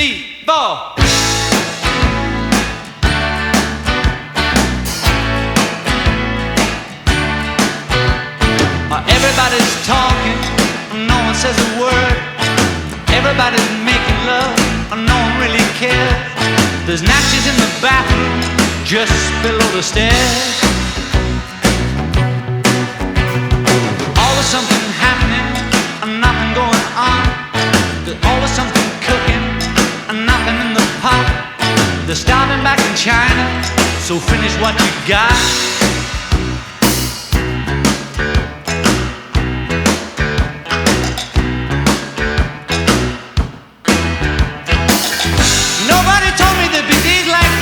four. Uh, Everybody's talking, uh, no one says a word. Everybody's making love, uh, no one really cares. There's napkins in the bathroom, just below the stairs. Always something happening, and nothing going on. There's always something nothing in the pot. They're starving back in China, so finish what you got. Nobody told me there'd be days like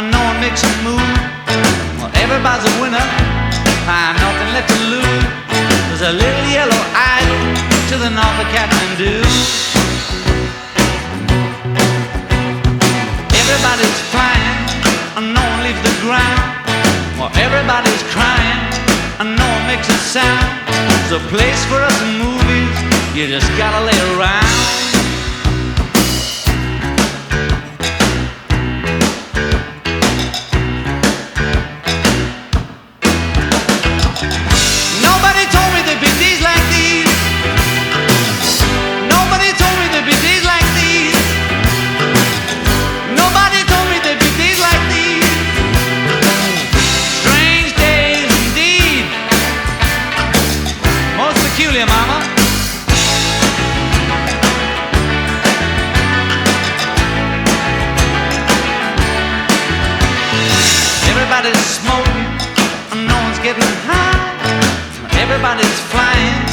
no one makes a move. Well, everybody's a winner. Find nothing left to lose. There's a little yellow idol to the north of Kathmandu. Everybody's flying, and no one leaves the ground. Well, everybody's crying, and no one makes a sound. There's a place for us in movies. You just gotta lay around. Everybody's smoking, and no one's getting high. Everybody's flying,